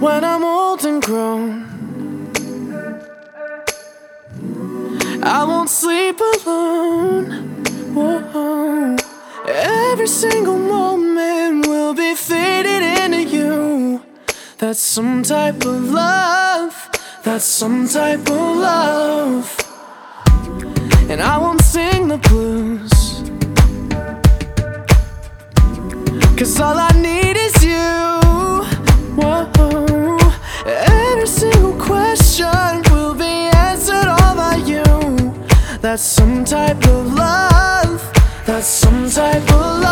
when I'm old and grown. I won't sleep alone. Whoa. Every single moment will be faded into you. That's some type of love. That's some type of love. And I won't sing the blues. Cause all I That's some type of love. That's some type of love.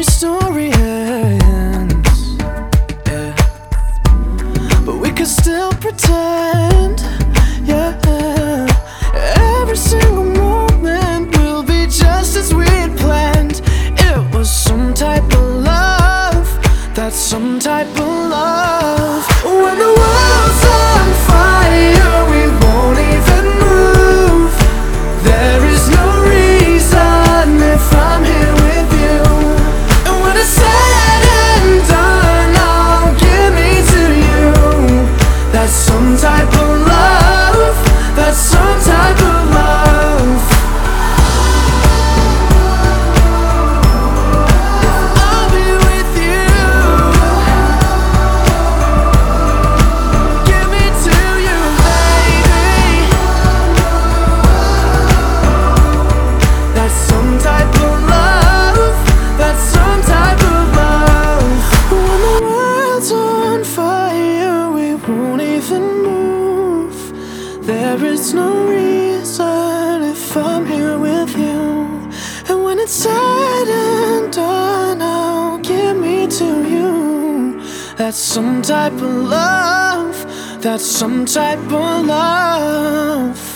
every story ends. Yeah. But we could still pretend. There is no reason if I'm here with you. And when it's said and done, I'll give me to you. That's some type of love. That's some type of love.